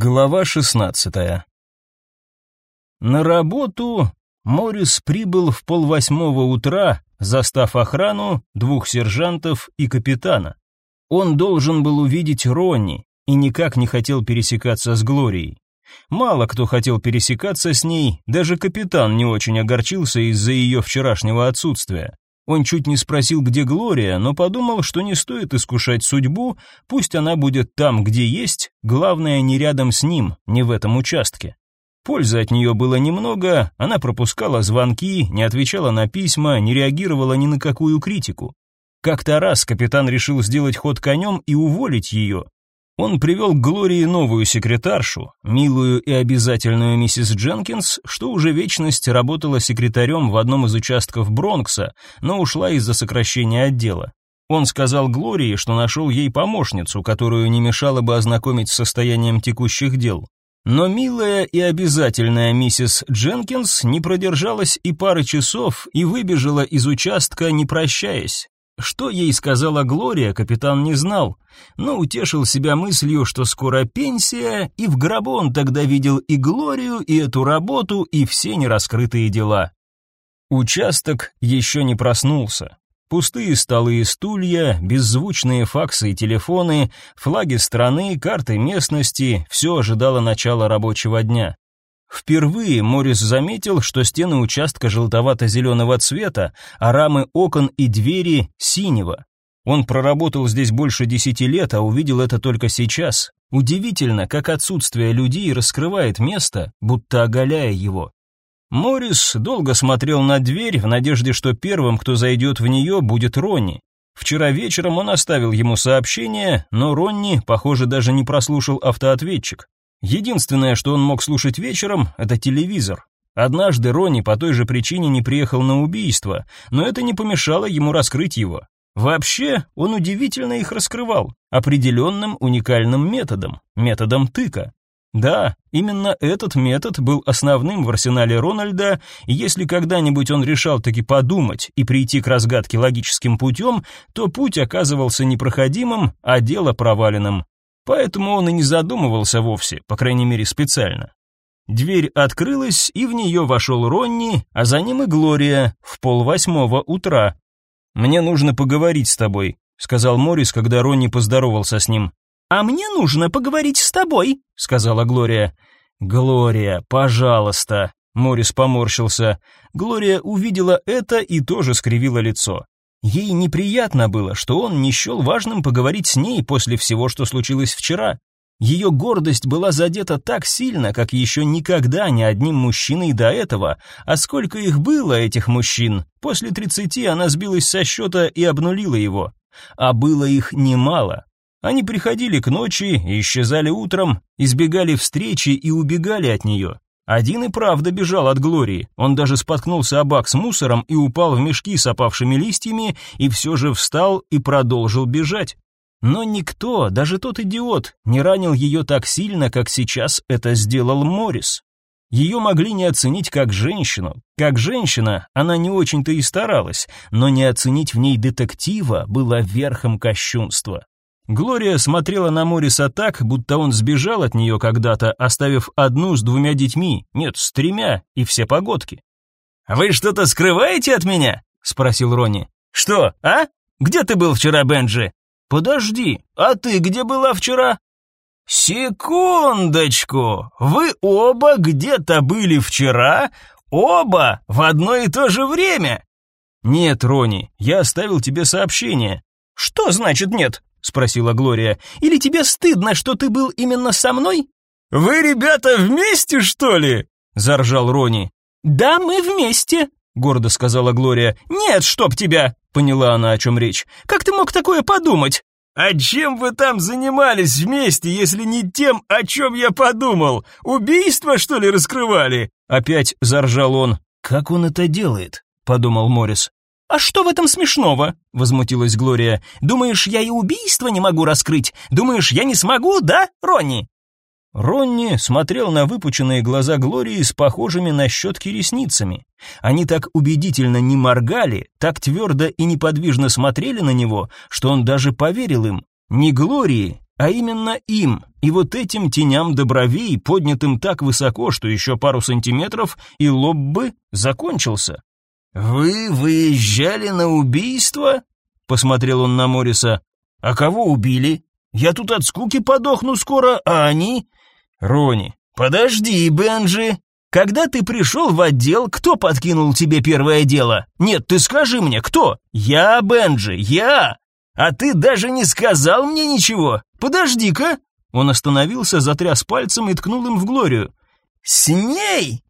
Глава 16. На работу Морис прибыл в полвосьмого утра, застав охрану, двух сержантов и капитана. Он должен был увидеть Ронни и никак не хотел пересекаться с Глорией. Мало кто хотел пересекаться с ней, даже капитан не очень огорчился из-за ее вчерашнего отсутствия. Он чуть не спросил, где Глория, но подумал, что не стоит искушать судьбу, пусть она будет там, где есть, главное не рядом с ним, не в этом участке. Пользы от нее было немного, она пропускала звонки, не отвечала на письма, не реагировала ни на какую критику. Как-то раз капитан решил сделать ход конем и уволить ее, он привел к Глории новую секретаршу, милую и обязательную миссис Дженкинс, что уже вечность работала секретарем в одном из участков Бронкса, но ушла из-за сокращения отдела. Он сказал Глории, что нашел ей помощницу, которую не мешало бы ознакомить с состоянием текущих дел. Но милая и обязательная миссис Дженкинс не продержалась и пары часов и выбежала из участка, не прощаясь. Что ей сказала Глория, капитан не знал, но утешил себя мыслью, что скоро пенсия, и в гробу он тогда видел и Глорию, и эту работу, и все нераскрытые дела. Участок еще не проснулся. Пустые столы и стулья, беззвучные факсы и телефоны, флаги страны, карты местности — все ожидало начала рабочего дня. Впервые Морис заметил, что стены участка желтовато-зеленого цвета, а рамы окон и двери синего. Он проработал здесь больше десяти лет, а увидел это только сейчас. Удивительно, как отсутствие людей раскрывает место, будто оголяя его. Морис долго смотрел на дверь в надежде, что первым, кто зайдет в нее, будет Ронни. Вчера вечером он оставил ему сообщение, но Ронни, похоже, даже не прослушал автоответчик. Единственное, что он мог слушать вечером, это телевизор. Однажды Ронни по той же причине не приехал на убийство, но это не помешало ему раскрыть его. Вообще, он удивительно их раскрывал, определенным уникальным методом, методом тыка. Да, именно этот метод был основным в арсенале Рональда, и если когда-нибудь он решал таки подумать и прийти к разгадке логическим путем, то путь оказывался непроходимым, а дело проваленным. Поэтому он и не задумывался вовсе, по крайней мере специально. Дверь открылась, и в нее вошел Ронни, а за ним и Глория в полвосьмого утра. «Мне нужно поговорить с тобой», — сказал Морис, когда Ронни поздоровался с ним. «А мне нужно поговорить с тобой», — сказала Глория. «Глория, пожалуйста», — Морис поморщился. Глория увидела это и тоже скривила лицо. Ей неприятно было, что он не счел важным поговорить с ней после всего, что случилось вчера. Ее гордость была задета так сильно, как еще никогда ни одним мужчиной до этого, а сколько их было, этих мужчин. После тридцати она сбилась со счета и обнулила его. А было их немало. Они приходили к ночи и исчезали утром, избегали встречи и убегали от нее. Один и правда бежал от Глории. Он даже споткнулся о бак с мусором и упал в мешки с опавшими листьями, и все же встал и продолжил бежать. Но никто, даже тот идиот, не ранил ее так сильно, как сейчас это сделал Моррис. Ее могли не оценить как женщину. Как женщина она не очень-то и старалась, но не оценить в ней детектива было верхом кощунства. Глория смотрела на Мориса так, будто он сбежал от нее когда-то, оставив одну с двумя детьми, нет, с тремя, и все погодки. «Вы что-то скрываете от меня?» — спросил Ронни. «Что, а? Где ты был вчера, Бенджи?» «Подожди, а ты где была вчера?» «Секундочку! Вы оба где-то были вчера? Оба в одно и то же время?» «Нет, Ронни, я оставил тебе сообщение». «Что значит нет?» — спросила Глория. «Или тебе стыдно, что ты был именно со мной?» «Вы, ребята, вместе, что ли?» — заржал Рони. «Да, мы вместе», — гордо сказала Глория. «Нет, чтоб тебя!» — поняла она, о чем речь. «Как ты мог такое подумать?» «А чем вы там занимались вместе, если не тем, о чем я подумал? Убийство, что ли, раскрывали?» Опять заржал он. «Как он это делает?» — подумал Морис. «А что в этом смешного?» — возмутилась Глория. «Думаешь, я и убийство не могу раскрыть? Думаешь, я не смогу, да, Ронни?» Ронни смотрел на выпученные глаза Глории с похожими на щетки ресницами. Они так убедительно не моргали, так твердо и неподвижно смотрели на него, что он даже поверил им. Ни Глории, а именно им, и вот этим теням до бровей, поднятым так высоко, что еще пару сантиметров, и лоб бы закончился. «Вы выезжали на убийство?» — посмотрел он на Мориса. «А кого убили? Я тут от скуки подохну скоро, а они...» «Рони, подожди, Бенджи!» Когда ты пришел в отдел, кто подкинул тебе первое дело? Нет, ты скажи мне, кто? Я, Бенджи, я! А ты даже не сказал мне ничего. Подожди-ка!» Он остановился, затряс пальцем и ткнул им в Глорию. «С ней?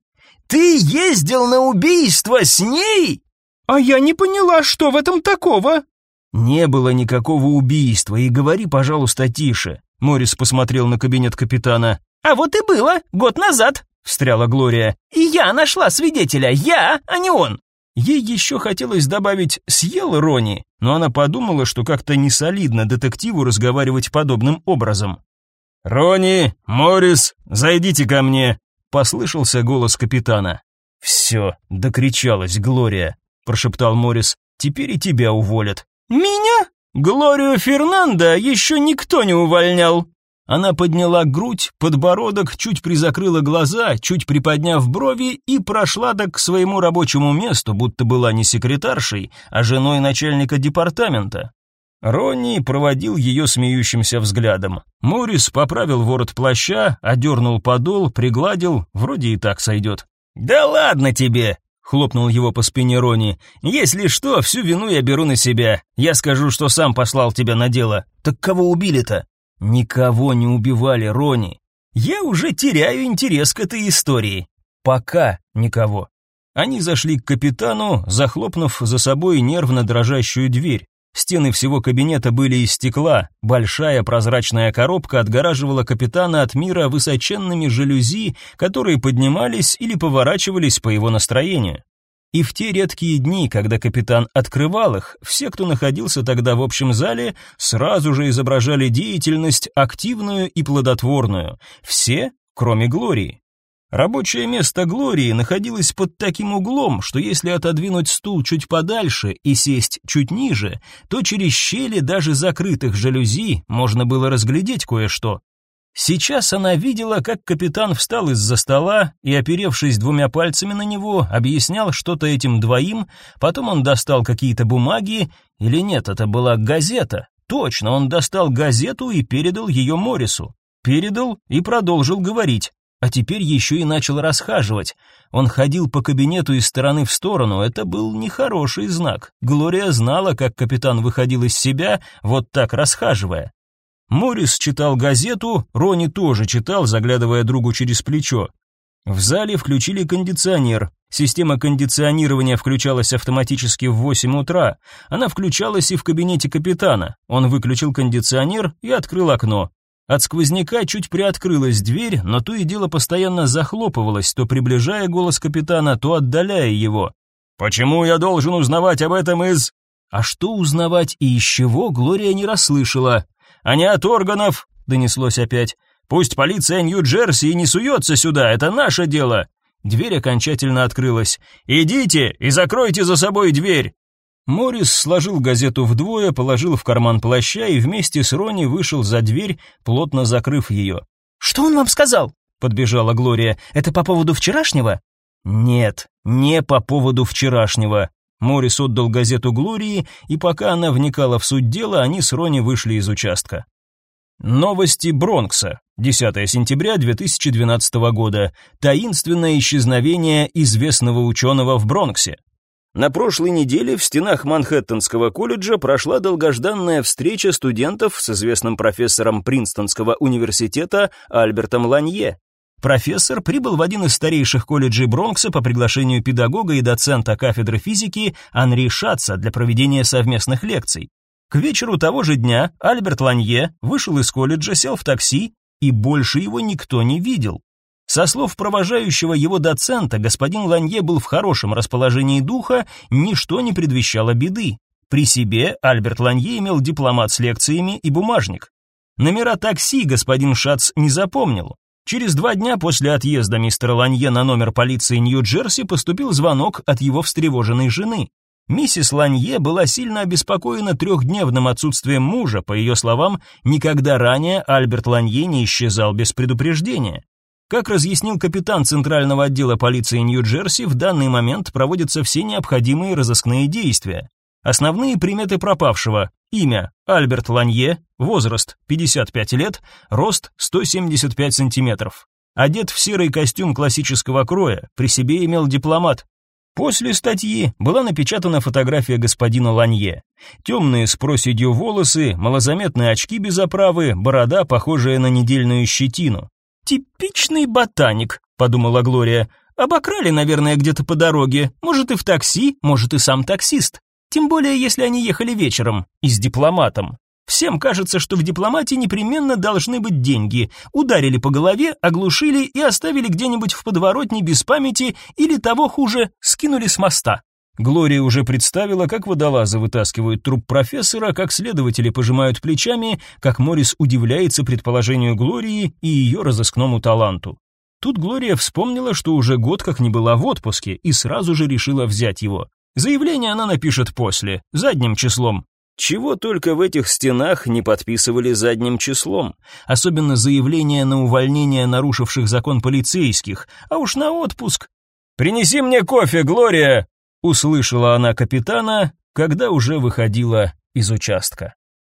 Ты ездил на убийство с ней?» «А я не поняла, что в этом такого?» «Не было никакого убийства, и говори, пожалуйста, тише». Морис посмотрел на кабинет капитана. «А вот и было, год назад», — встряла Глория. «И я нашла свидетеля, я, а не он». Ей еще хотелось добавить «съел Рони», но она подумала, что как-то не солидно детективу разговаривать подобным образом. «Рони, Моррис, зайдите ко мне», — послышался голос капитана. «Все, докричалась Глория», — прошептал Моррис. «Теперь и тебя уволят». «Меня? Глорию Фернандо еще никто не увольнял», она подняла грудь, подбородок, чуть призакрыла глаза, чуть приподняв брови и прошла так к своему рабочему месту, будто была не секретаршей, а женой начальника департамента. Ронни проводил ее смеющимся взглядом. Морис поправил ворот плаща, одернул подол, пригладил, вроде и так сойдет. «Да ладно тебе!» — хлопнул его по спине Ронни. «Если что, всю вину я беру на себя. Я скажу, что сам послал тебя на дело. Так кого убили-то?» Никого не убивали, Рони. Я уже теряю интерес к этой истории. Пока никого. Они зашли к капитану, захлопнув за собой нервно дрожащую дверь. Стены всего кабинета были из стекла, большая прозрачная коробка отгораживала капитана от мира высоченными жалюзи, которые поднимались или поворачивались по его настроению. И в те редкие дни, когда капитан открывал их, все, кто находился тогда в общем зале, сразу же изображали деятельность активную и плодотворную. Все, кроме Глории. Рабочее место Глории находилось под таким углом, что если отодвинуть стул чуть подальше и сесть чуть ниже, то через щели даже закрытых жалюзи можно было разглядеть кое-что. Сейчас она видела, как капитан встал из-за стола и, оперевшись двумя пальцами на него, объяснял что-то этим двоим, потом он достал какие-то бумаги, или нет, это была газета. Точно, он достал газету и передал ее Морису. Передал и продолжил говорить. А теперь еще и начал расхаживать. Он ходил по кабинету из стороны в сторону, это был нехороший знак. Глория знала, как капитан выходил из себя, вот так расхаживая. Морис читал газету, Рони тоже читал, заглядывая другу через плечо. В зале включили кондиционер. Система кондиционирования включалась автоматически в 8 утра. Она включалась и в кабинете капитана. Он выключил кондиционер и открыл окно. От сквозняка чуть приоткрылась дверь, но то и дело постоянно захлопывалась, то приближая голос капитана, то отдаляя его. «Почему я должен узнавать об этом из...» А что узнавать и из чего, Глория не расслышала а не от органов», — донеслось опять. «Пусть полиция Нью-Джерси не суется сюда, это наше дело». Дверь окончательно открылась. «Идите и закройте за собой дверь!» Морис сложил газету вдвое, положил в карман плаща и вместе с Рони вышел за дверь, плотно закрыв ее. «Что он вам сказал?» — подбежала Глория. «Это по поводу вчерашнего?» «Нет, не по поводу вчерашнего. Морис отдал газету Глории, и пока она вникала в суть дела, они с Рони вышли из участка. Новости Бронкса. 10 сентября 2012 года. Таинственное исчезновение известного ученого в Бронксе. На прошлой неделе в стенах Манхэттенского колледжа прошла долгожданная встреча студентов с известным профессором Принстонского университета Альбертом Ланье. Профессор прибыл в один из старейших колледжей Бронкса по приглашению педагога и доцента кафедры физики Анри Шатца для проведения совместных лекций. К вечеру того же дня Альберт Ланье вышел из колледжа, сел в такси, и больше его никто не видел. Со слов провожающего его доцента, господин Ланье был в хорошем расположении духа, ничто не предвещало беды. При себе Альберт Ланье имел дипломат с лекциями и бумажник. Номера такси господин Шац не запомнил, Через два дня после отъезда мистера Ланье на номер полиции Нью-Джерси поступил звонок от его встревоженной жены. Миссис Ланье была сильно обеспокоена трехдневным отсутствием мужа, по ее словам, никогда ранее Альберт Ланье не исчезал без предупреждения. Как разъяснил капитан Центрального отдела полиции Нью-Джерси, в данный момент проводятся все необходимые разыскные действия. Основные приметы пропавшего: имя Альберт Ланье, возраст 55 лет, рост 175 сантиметров. Одет в серый костюм классического кроя, при себе имел дипломат, После статьи была напечатана фотография господина Ланье. Темные с проседью волосы, малозаметные очки без оправы, борода, похожая на недельную щетину. «Типичный ботаник», — подумала Глория. «Обокрали, наверное, где-то по дороге. Может, и в такси, может, и сам таксист. Тем более, если они ехали вечером и с дипломатом. Всем кажется, что в дипломате непременно должны быть деньги. Ударили по голове, оглушили и оставили где-нибудь в подворотне без памяти или того хуже, скинули с моста. Глория уже представила, как водолазы вытаскивают труп профессора, как следователи пожимают плечами, как Морис удивляется предположению Глории и ее разыскному таланту. Тут Глория вспомнила, что уже год как не была в отпуске, и сразу же решила взять его. Заявление она напишет после, задним числом, чего только в этих стенах не подписывали задним числом, особенно заявления на увольнение нарушивших закон полицейских, а уж на отпуск. «Принеси мне кофе, Глория!» — услышала она капитана, когда уже выходила из участка.